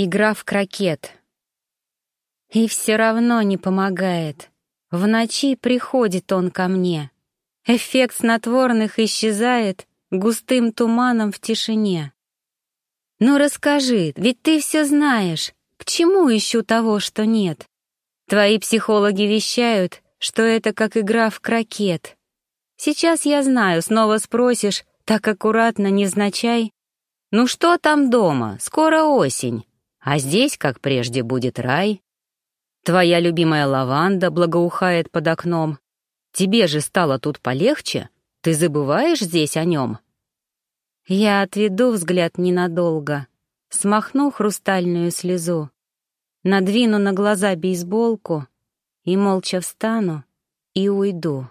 Игра в крокет. И все равно не помогает. В ночи приходит он ко мне. Эффект снотворных исчезает густым туманом в тишине. Ну расскажи, ведь ты все знаешь, к чему ищу того, что нет? Твои психологи вещают, что это как игра в крокет. Сейчас я знаю, снова спросишь, так аккуратно, невзначай. Ну что там дома, скоро осень. А здесь, как прежде, будет рай. Твоя любимая лаванда благоухает под окном. Тебе же стало тут полегче? Ты забываешь здесь о нем? Я отведу взгляд ненадолго, смахну хрустальную слезу, надвину на глаза бейсболку и молча встану и уйду.